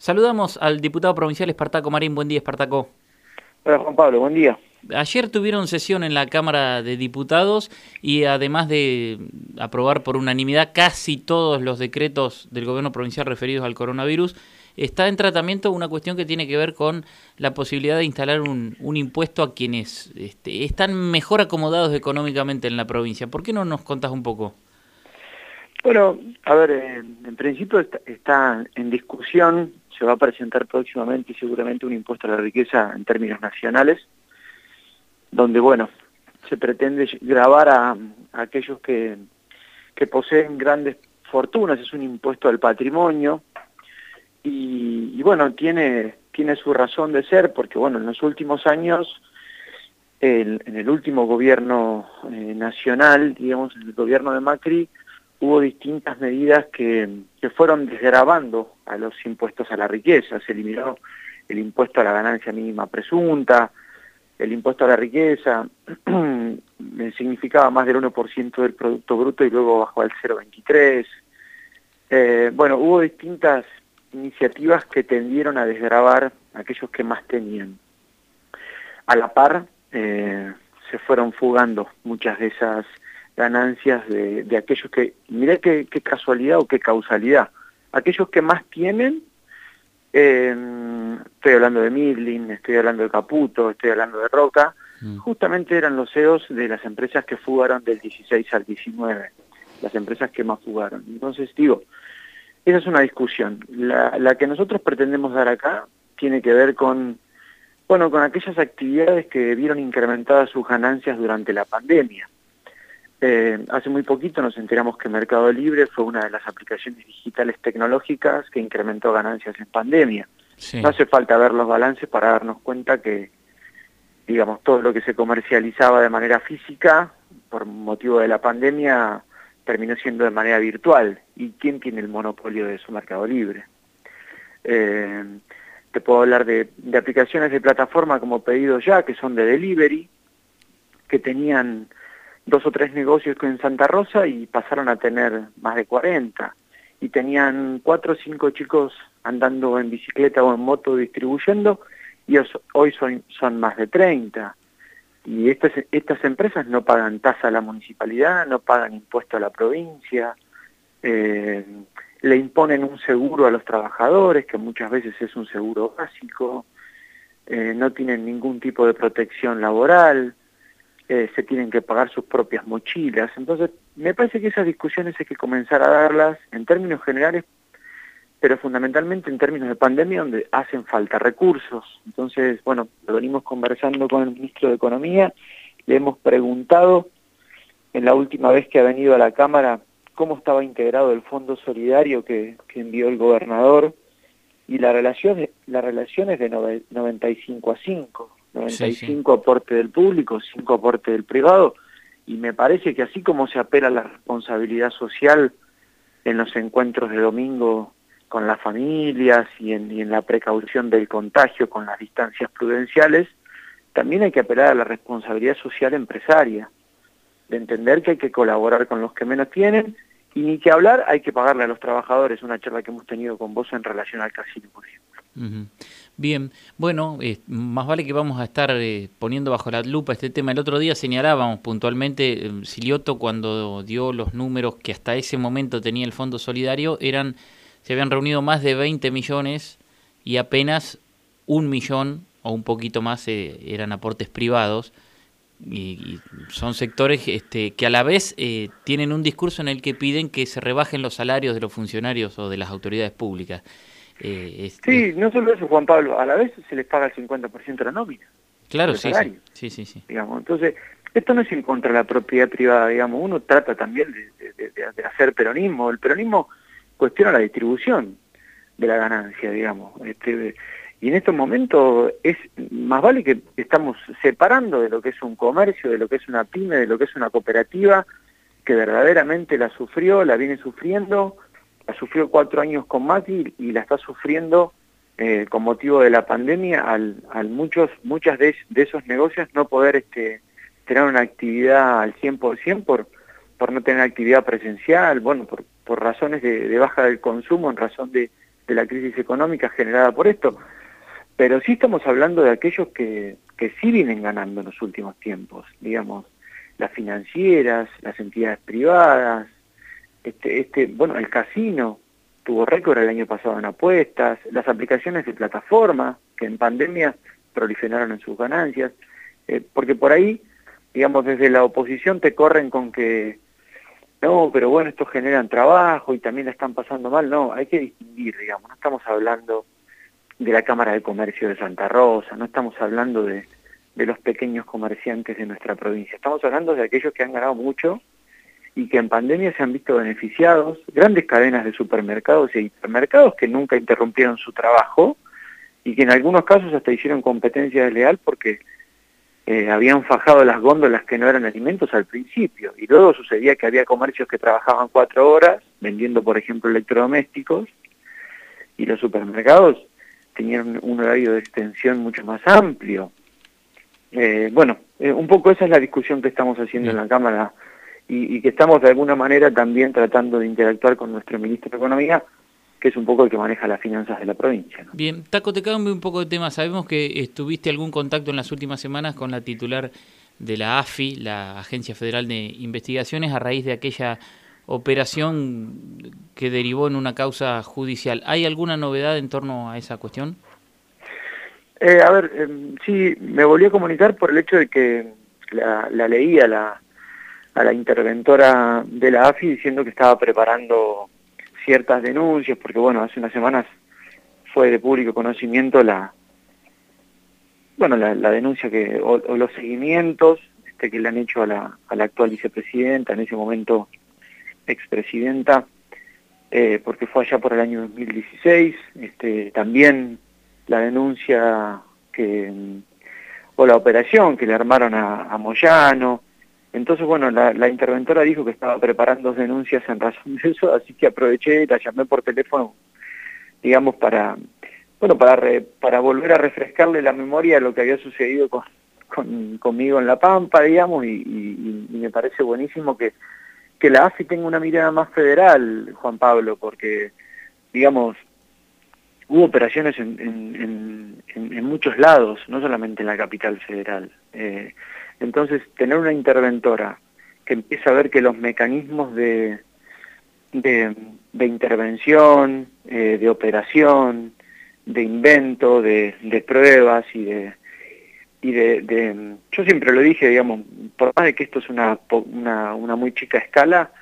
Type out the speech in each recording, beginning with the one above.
Saludamos al diputado provincial Espartaco Marín. Buen día, Espartaco. Hola, Juan Pablo. Buen día. Ayer tuvieron sesión en la Cámara de Diputados y además de aprobar por unanimidad casi todos los decretos del gobierno provincial referidos al coronavirus, está en tratamiento una cuestión que tiene que ver con la posibilidad de instalar un, impuesto a quienes este, están mejor acomodados económicamente en la provincia. ¿Por qué no nos contás un poco? Bueno, a ver, en principio está, en discusión, se va a presentar próximamente seguramente un impuesto a la riqueza en términos nacionales, donde, bueno, se pretende grabar a, aquellos que, poseen grandes fortunas, es un impuesto al patrimonio, y, bueno, tiene, tiene su razón de ser, porque bueno, en los últimos años, en el último gobierno eh, nacional, digamos, en el gobierno de Macri, hubo distintas medidas que, fueron desgrabando a los impuestos a la riqueza. Se eliminó el impuesto a la ganancia mínima presunta, el impuesto a la riqueza significaba más del 1% del Producto Bruto y luego bajó al 0,23%. Eh, bueno, hubo distintas iniciativas que tendieron a desgravar a aquellos que más tenían. A la par, eh, se fueron fugando muchas de esas ganancias de, aquellos que, mirá qué, casualidad o qué causalidad, aquellos que más tienen, eh, estoy hablando de Midlin, estoy hablando de Caputo, estoy hablando de Roca, mm. justamente eran los CEOs de las empresas que fugaron del 16 al 19, las empresas que más fugaron. Entonces digo, esa es una discusión. La, la que nosotros pretendemos dar acá tiene que ver con bueno, con aquellas actividades que vieron incrementadas sus ganancias durante la pandemia. Eh, hace muy poquito nos enteramos que Mercado Libre fue una de las aplicaciones digitales tecnológicas que incrementó ganancias en pandemia. No hace falta ver los balances para darnos cuenta que, digamos, todo lo que se comercializaba de manera física, por motivo de la pandemia, terminó siendo de manera virtual. ¿Y quién tiene el monopolio de su Mercado Libre? Eh, te puedo hablar de, de aplicaciones de plataforma como Pedido Ya, que son de delivery, que tenían dos o tres negocios en Santa Rosa y pasaron a tener más de 40. Y tenían cuatro o cinco chicos andando en bicicleta o en moto distribuyendo y hoy son, son más de 30. Y estas, estas empresas no pagan tasa a la municipalidad, no pagan impuesto a la provincia, eh, le imponen un seguro a los trabajadores, que muchas veces es un seguro básico, eh, no tienen ningún tipo de protección laboral, eh, se tienen que pagar sus propias mochilas. Entonces, me parece que esas discusiones hay que comenzar a darlas en términos generales, pero fundamentalmente en términos de pandemia, donde hacen falta recursos. Entonces, bueno, lo venimos conversando con el ministro de Economía, le hemos preguntado en la última vez que ha venido a la Cámara cómo estaba integrado el Fondo Solidario que, envió el gobernador, y la relación, la relación es de 95 a 5. 95 aporte del público, 5 aporte del privado, y me parece que así como se apela a la responsabilidad social en los encuentros de domingo con las familias y en, y en la precaución del contagio con las distancias prudenciales, también hay que apelar a la responsabilidad social empresaria, de entender que hay que colaborar con los que menos tienen y ni que hablar, hay que pagarle a los trabajadores, una charla que hemos tenido con vos en relación al casino, por ejemplo. Bien, bueno, eh, más vale que vamos a estar eh, poniendo bajo la lupa este tema. El otro día señalábamos puntualmente, eh, Silioto cuando dio los números que hasta ese momento tenía el Fondo Solidario, eran se habían reunido más de 20 millones y apenas un millón o un poquito más eran aportes privados. Y, son sectores este, que a la vez tienen un discurso en el que piden que se rebajen los salarios de los funcionarios o de las autoridades públicas. Eh, sí, no solo eso, Juan Pablo, a la vez se les paga el 50% de la nómina. Claro, sí, sí, sí, sí. Digamos. Entonces, esto no es en contra de la propiedad privada, digamos, uno trata también de, hacer peronismo. El peronismo cuestiona la distribución de la ganancia, digamos. Este, y en estos momentos es más vale que estamos separando de lo que es un comercio, de lo que es una pyme, de lo que es una cooperativa, que verdaderamente la sufrió, la viene sufriendo, sufrió cuatro años con Mati y la está sufriendo eh, con motivo de la pandemia al, muchos, muchas de, esos negocios no poder este, tener una actividad al 100% por, por no tener actividad presencial, bueno, por, por razones de, baja del consumo, en razón de, de la crisis económica generada por esto, pero sí estamos hablando de aquellos que, que sí vienen ganando en los últimos tiempos, digamos, las financieras, las entidades privadas, este, este, bueno, el casino tuvo récord el año pasado en apuestas, las aplicaciones de plataforma, que en pandemia proliferaron en sus ganancias, eh, porque por ahí, digamos, desde la oposición te corren con que, no, pero bueno, estos generan trabajo y también la están pasando mal, no, hay que distinguir, digamos, no estamos hablando de la Cámara de Comercio de Santa Rosa, no estamos hablando de, de los pequeños comerciantes de nuestra provincia, estamos hablando de aquellos que han ganado mucho y que en pandemia se han visto beneficiados, grandes cadenas de supermercados e hipermercados que nunca interrumpieron su trabajo y que en algunos casos hasta hicieron competencia desleal porque eh, habían fajado las góndolas que no eran alimentos al principio y luego sucedía que había comercios que trabajaban cuatro horas vendiendo por ejemplo electrodomésticos y los supermercados tenían un horario de extensión mucho más amplio. Eh, bueno, eh, un poco esa es la discusión que estamos haciendo en la Cámara y, que estamos de alguna manera también tratando de interactuar con nuestro ministro de Economía, que es un poco el que maneja las finanzas de la provincia. Bien, Taco, te cambio un poco de tema. Sabemos que estuviste algún contacto en las últimas semanas con la titular de la AFI, la Agencia Federal de Investigaciones, a raíz de aquella operación que derivó en una causa judicial. ¿Hay alguna novedad en torno a esa cuestión? Eh, a ver, em, sí, me volví a comunicar por el hecho de que la, la leía la, a la interventora de la AFI diciendo que estaba preparando ciertas denuncias, porque bueno, hace unas semanas fue de público conocimiento la bueno la, denuncia que o, los seguimientos este, que le han hecho a la, a la actual vicepresidenta, en ese momento expresidenta, eh, porque fue allá por el año 2016, este, también la denuncia que o la operación que le armaron a Moyano, entonces, bueno, la, interventora dijo que estaba preparando denuncias en razón de eso, así que aproveché y la llamé por teléfono, digamos, para, bueno, para, para volver a refrescarle la memoria de lo que había sucedido con, conmigo en La Pampa, digamos, y, me parece buenísimo que, la AFI tenga una mirada más federal, Juan Pablo, porque, digamos, hubo operaciones en, muchos lados, no solamente en la capital federal. Eh, entonces, tener una interventora que empiece a ver que los mecanismos de, de, intervención, eh, de operación, de invento, de, pruebas y de, y de, Yo siempre lo dije, digamos, por más de que esto es una, una, una muy chica escala,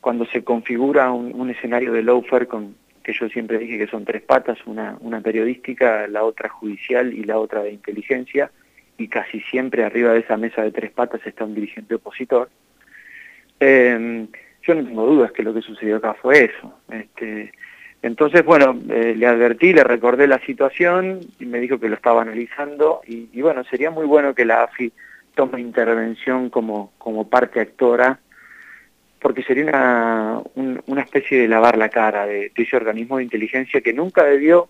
cuando se configura un, un escenario de lawfare con que yo siempre dije que son tres patas, una, una periodística, la otra judicial y la otra de inteligencia, y casi siempre arriba de esa mesa de tres patas está un dirigente opositor. Em, yo no tengo dudas que lo que sucedió acá fue eso. Este, entonces, bueno, eh, le advertí, le recordé la situación y me dijo que lo estaba analizando y, bueno, sería muy bueno que la AFI tome intervención como, como parte actora porque sería una, una especie de lavar la cara de ese organismo de inteligencia que nunca debió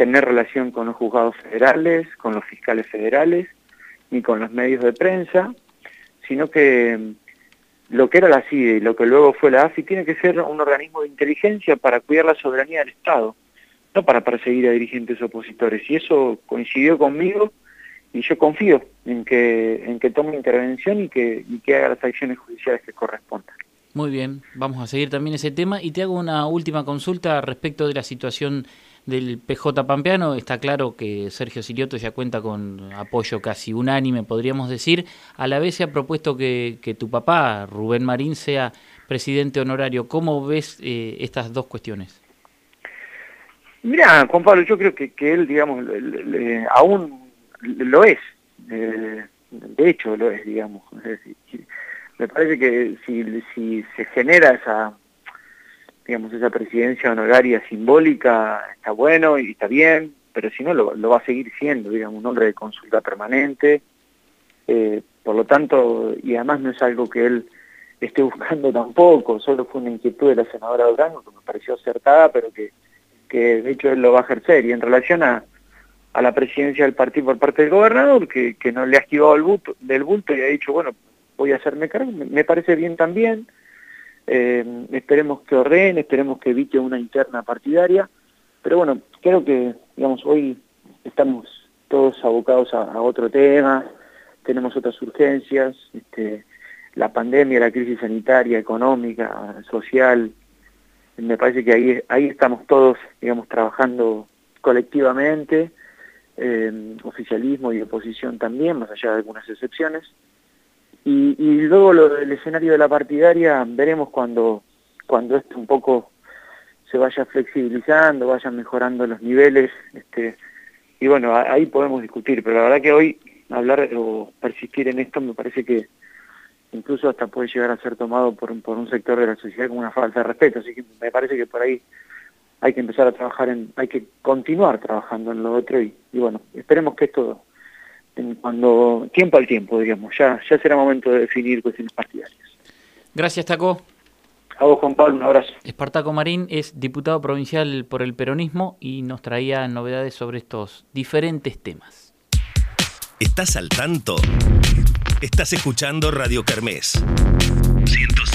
tener relación con los juzgados federales, con los fiscales federales, ni con los medios de prensa, sino que mm, lo que era la CIDE y lo que luego fue la AFI tiene que ser un organismo de inteligencia para cuidar la soberanía del Estado, no para perseguir a dirigentes opositores. Y eso coincidió conmigo y yo confío en que, en que tome intervención y que, y que haga las acciones judiciales que correspondan. Muy bien, vamos a seguir también ese tema y te hago una última consulta respecto de la situación del PJ Pampeano. Está claro que Sergio Silioto ya cuenta con apoyo casi unánime, podríamos decir. A la vez se ha propuesto que, tu papá, Rubén Marín, sea presidente honorario. ¿Cómo ves eh, estas dos cuestiones? Mira, Juan Pablo, yo creo que, que él, digamos, aún lo es. Eh, de hecho, lo es, digamos. me parece que si, si se genera esa digamos, esa presidencia honoraria simbólica está bueno y está bien, pero si no lo, va a seguir siendo, digamos, un hombre de consulta permanente. Eh, por lo tanto, y además no es algo que él esté buscando tampoco, solo fue una inquietud de la senadora Durango que me pareció acertada, pero que, de hecho él lo va a ejercer. Y en relación a, a la presidencia del partido por parte del gobernador, que, que no le ha esquivado el bulto, del bulto y ha dicho, bueno, voy a hacerme cargo, me parece bien también. Eh, esperemos que ordene, esperemos que evite una interna partidaria, pero bueno, creo que, digamos, hoy estamos todos abocados a, otro tema, tenemos otras urgencias, este, la pandemia, la crisis sanitaria, económica, social, me parece que ahí, ahí estamos todos, digamos, trabajando colectivamente, eh, oficialismo y oposición también, más allá de algunas excepciones. Y, luego lo del escenario de la partidaria veremos cuando, cuando esto un poco se vaya flexibilizando, vayan mejorando los niveles, este, y bueno, ahí podemos discutir, pero la verdad que hoy hablar o persistir en esto me parece que incluso hasta puede llegar a ser tomado por, por un sector de la sociedad como una falta de respeto, así que me parece que por ahí hay que empezar a trabajar en, hay que continuar trabajando en lo otro y, bueno, esperemos que esto, cuando, tiempo al tiempo, digamos, ya, ya será momento de definir cuestiones partidarias. Gracias, Taco. A vos, Juan Pablo, un abrazo. Espartaco Marín es diputado provincial por el peronismo y nos traía novedades sobre estos diferentes temas. ¿Estás al tanto? Estás escuchando Radio Kermés. 106.